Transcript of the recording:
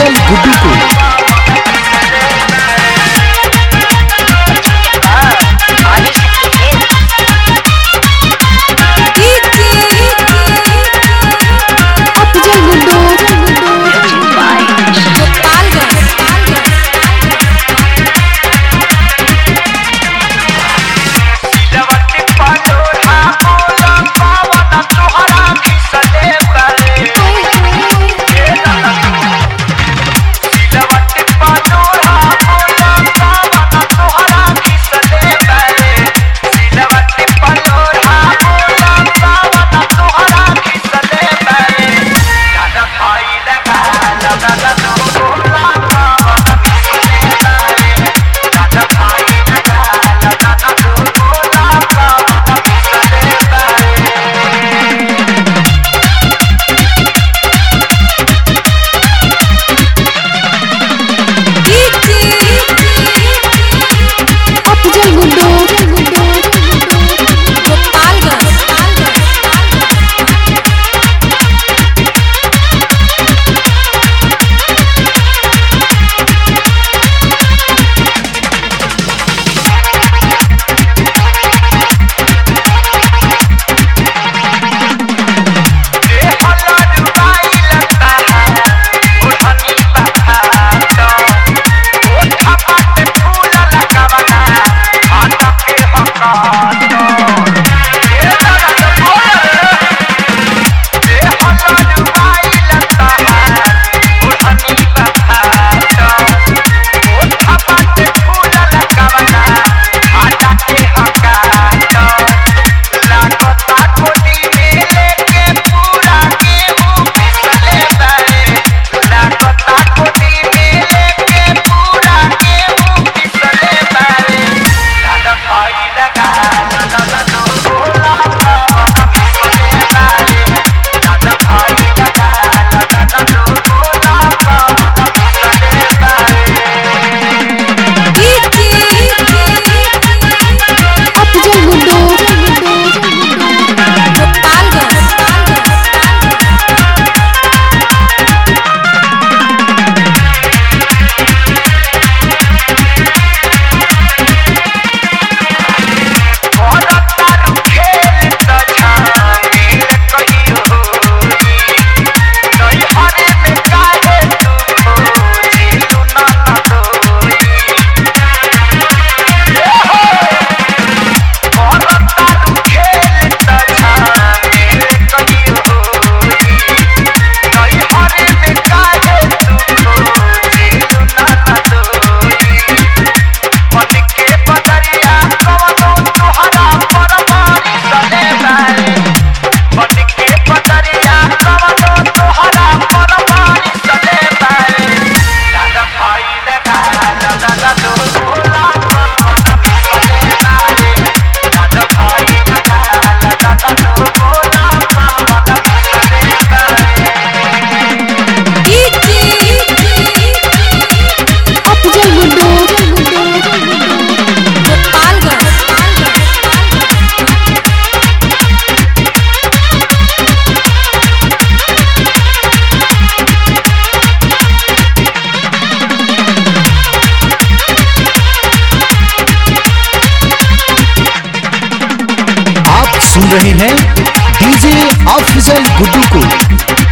Self-Buduku. रहे हैं DJ officer Guddu को।